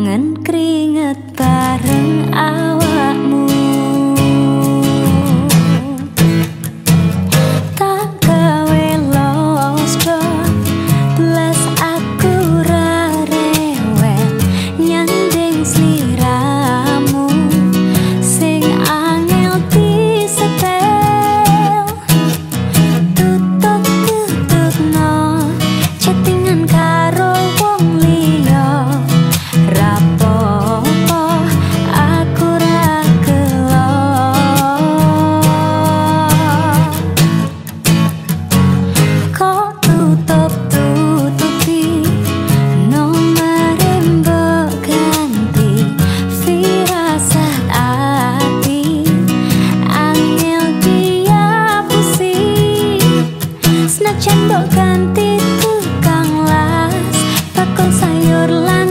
Kangen keringetan. Ganti tukang las bakul sayur lan